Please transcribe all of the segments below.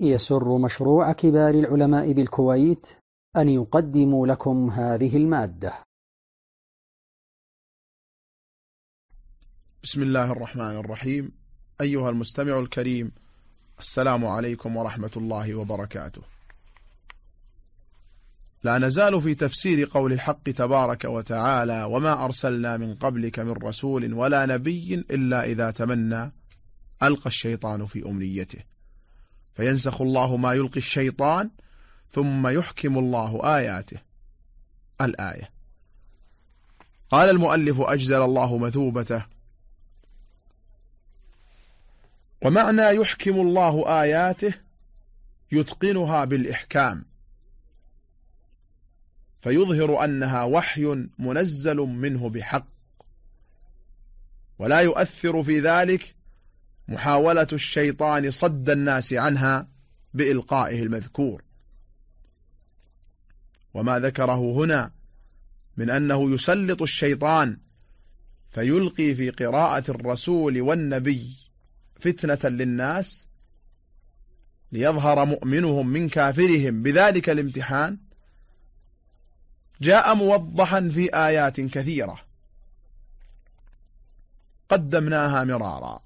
يسر مشروع كبار العلماء بالكويت أن يقدم لكم هذه المادة. بسم الله الرحمن الرحيم. أيها المستمع الكريم السلام عليكم ورحمة الله وبركاته. لا نزال في تفسير قول الحق تبارك وتعالى وما أرسلنا من قبلك من رسول ولا نبي إلا إذا تمنى. ألقى الشيطان في أمنيته. فينسخ الله ما يلقي الشيطان ثم يحكم الله آياته. الآية. قال المؤلف أجزل الله مثوبته. ومعنى يحكم الله آياته يتقنها بالإحكام. فيظهر أنها وحي منزل منه بحق. ولا يؤثر في ذلك محاولة الشيطان صد الناس عنها بإلقائه المذكور. وما ذكره هنا من أنه يسلط الشيطان فيلقي في قراءة الرسول والنبي فتنة للناس ليظهر مؤمنهم من كافرهم. بذلك الامتحان جاء موضحا في آيات كثيرة قدمناها مرارا.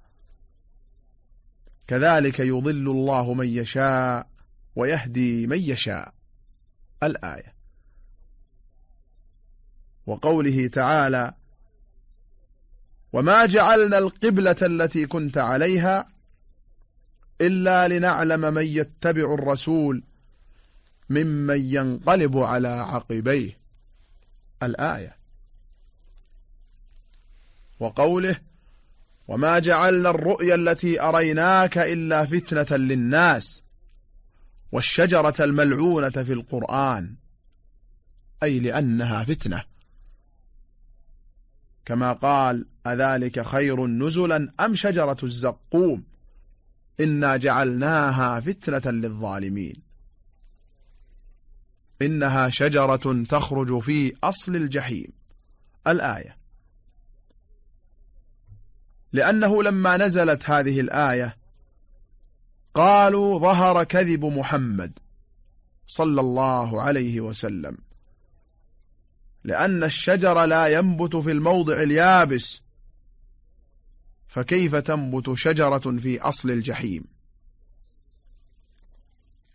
كذلك يضل الله من يشاء ويهدي من يشاء. الآية. وقوله تعالى وما جعلنا القبلة التي كنت عليها إلا لنعلم من يتبع الرسول ممن ينقلب على عقبيه. الآية. وقوله وما جعلنا الرؤيا التي أريناك إلا فتنة للناس والشجرة الملعونة في القرآن. أي لأنها فتنة. كما قال أذلك خير نزلا أم شجرة الزقوم؟ إنا جعلناها فتنة للظالمين. إنها شجرة تخرج في أصل الجحيم. الآية. لأنه لما نزلت هذه الآية قالوا ظهر كذب محمد صلى الله عليه وسلم لأن الشجر لا ينبت في الموضع اليابس فكيف تنبت شجرة في أصل الجحيم؟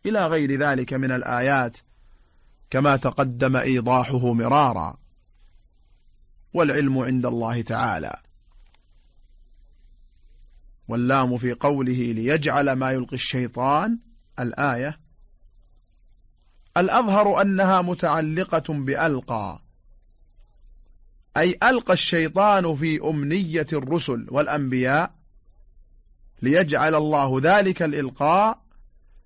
إلى غير ذلك من الآيات كما تقدم إيضاحه مرارا والعلم عند الله تعالى. واللام في قوله ليجعل ما يلقي الشيطان الآية الأظهر أنها متعلقة بألقى أي ألقى الشيطان في أمنية الرسل والأنبياء ليجعل الله ذلك الإلقاء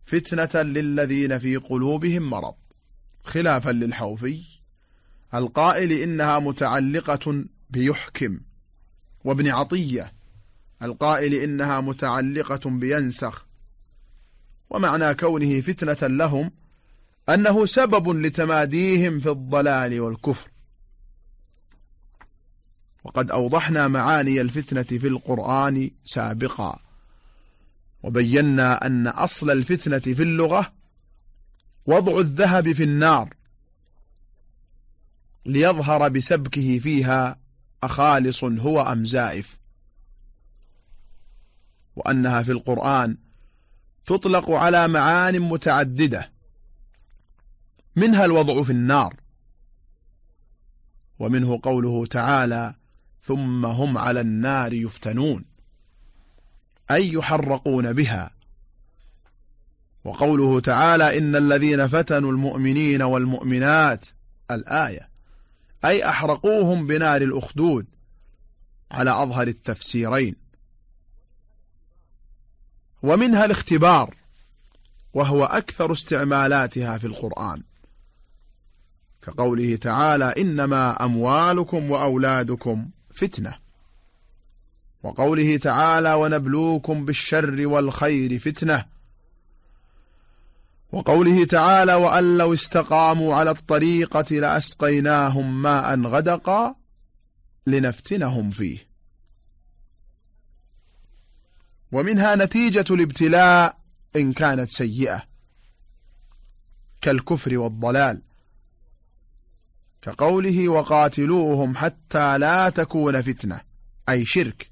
فتنة للذين في قلوبهم مرض. خلافا للحوفي القائل إنها متعلقة بيحكم وابن عطية القائل إنها متعلقة بينسخ. ومعنى كونه فتنة لهم أنه سبب لتماديهم في الضلال والكفر. وقد أوضحنا معاني الفتنة في القرآن سابقا وبينا أن أصل الفتنة في اللغة وضع الذهب في النار ليظهر بسبكه فيها أخالص هو أم زائف. وأنها في القرآن تطلق على معان متعددة منها الوضع في النار ومنه قوله تعالى ثم هم على النار يفتنون أي يحرقون بها. وقوله تعالى إن الذين فتنوا المؤمنين والمؤمنات الآية أي أحرقوهم بنار الأخدود على أظهر التفسيرين. ومنها الاختبار وهو أكثر استعمالاتها في القرآن. كقوله تعالى إنما أموالكم وأولادكم فتنة. وقوله تعالى ونبلوكم بالشر والخير فتنة. وقوله تعالى وأن لو استقاموا على الطريقة لأسقيناهم ماء غدقا لنفتنهم فيه. ومنها نتيجة الابتلاء إن كانت سيئة كالكفر والضلال. كقوله وقاتلوهم حتى لا تكون فتنة أي شرك.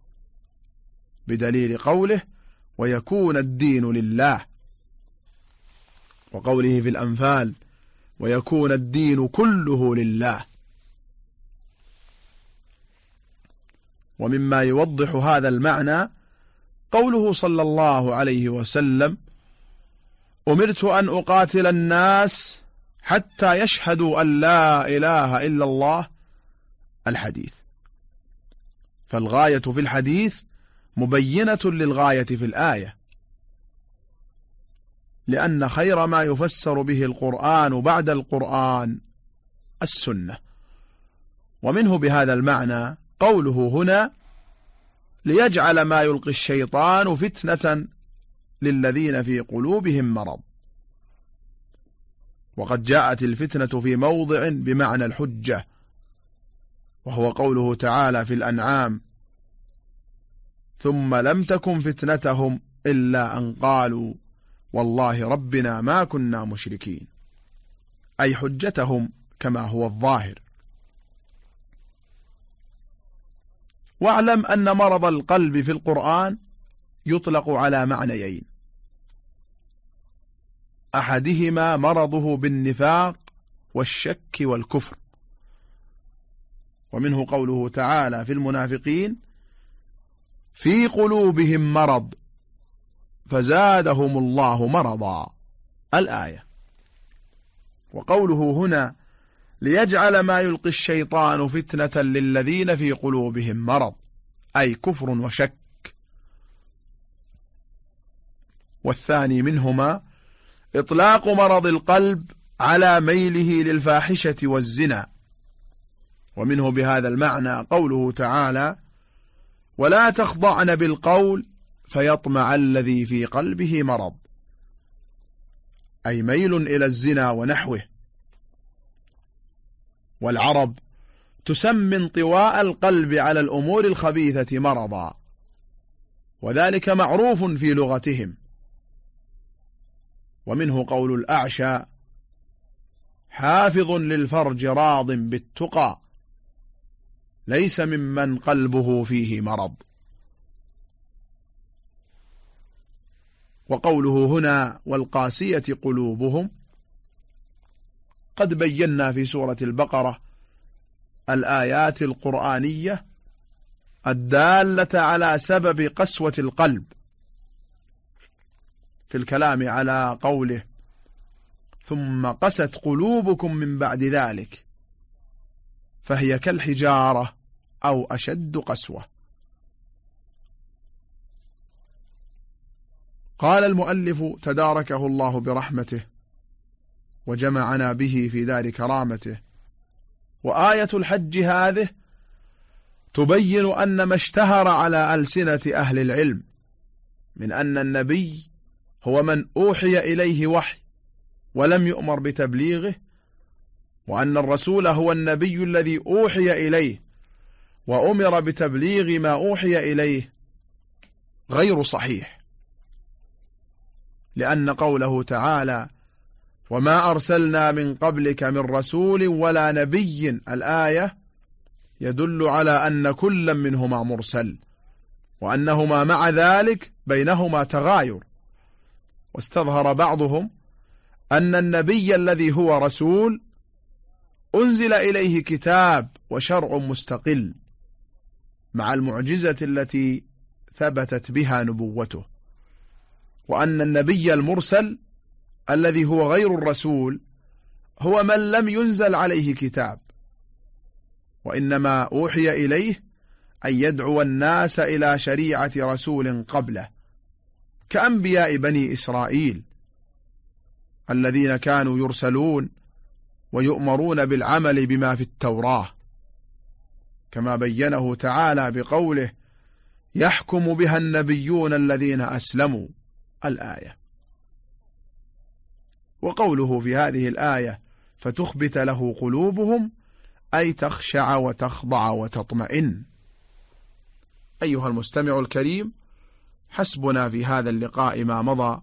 بدليل قوله ويكون الدين لله. وقوله في الأنفال ويكون الدين كله لله. ومما يوضح هذا المعنى قوله صلى الله عليه وسلم أمرت أن أقاتل الناس حتى يشهدوا أن لا إله إلا الله. الحديث. فالغاية في الحديث مبينة للغاية في الآية. لأن خير ما يفسر به القرآن بعد القرآن السنة. ومنه بهذا المعنى قوله هنا ليجعل ما يلقي الشيطان فتنة للذين في قلوبهم مرض. وقد جاءت الفتنة في موضع بمعنى الحجة وهو قوله تعالى في الأنعام ثم لم تكن فتنتهم إلا أن قالوا والله ربنا ما كنا مشركين. أي حجتهم كما هو الظاهر. واعلم أن مرض القلب في القرآن يطلق على معنيين. أحدهما مرضه بالنفاق والشك والكفر. ومنه قوله تعالى في المنافقين في قلوبهم مرض فزادهم الله مرضا. الآية. وقوله هنا ليجعل ما يلقي الشيطان فتنة للذين في قلوبهم مرض. أي كفر وشك. والثاني منهما إطلاق مرض القلب على ميله للفاحشة والزنا. ومنه بهذا المعنى قوله تعالى ولا تخضعن بالقول فيطمع الذي في قلبه مرض. أي ميل إلى الزنا ونحوه. والعرب تسمي انطواء القلب على الأمور الخبيثة مرضا وذلك معروف في لغتهم. ومنه قول الأعشى حافظ للفرج راض بالتقى ليس ممن قلبه فيه مرض. وقوله هنا والقاسية قلوبهم قد بينا في سورة البقرة الآيات القرآنية الدالة على سبب قسوة القلب في الكلام على قوله ثم قست قلوبكم من بعد ذلك فهي كالحجارة أو أشد قسوة. قال المؤلف تداركه الله برحمته وجمعنا به في دار كرامته. وآية الحج هذه تبين أن ما اشتهر على ألسنة أهل العلم من أن النبي هو من أوحي إليه وحي ولم يؤمر بتبليغه وأن الرسول هو النبي الذي أوحي إليه وأمر بتبليغ ما أوحي إليه غير صحيح لأن قوله تعالى وما أرسلنا من قبلك من رسول ولا نبي الآية يدل على أن كلا منهما مرسل وأنهما مع ذلك بينهما تغاير واستظهر بعضهم أن النبي الذي هو رسول أنزل إليه كتاب وشرع مستقل مع المعجزة التي ثبتت بها نبوته وأن النبي المرسل الذي هو غير الرسول هو من لم ينزل عليه كتاب. وإنما أوحي إليه أن يدعو الناس إلى شريعة رسول قبله كأنبياء بني إسرائيل الذين كانوا يرسلون ويؤمرون بالعمل بما في التوراة. كما بينه تعالى بقوله يحكم بها النبيون الذين أسلموا. الآية. وقوله في هذه الآية فتخبت له قلوبهم أي تخشع وتخضع وتطمئن. أيها المستمع الكريم حسبنا في هذا اللقاء ما مضى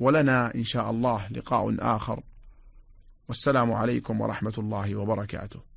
ولنا إن شاء الله لقاء آخر. والسلام عليكم ورحمة الله وبركاته.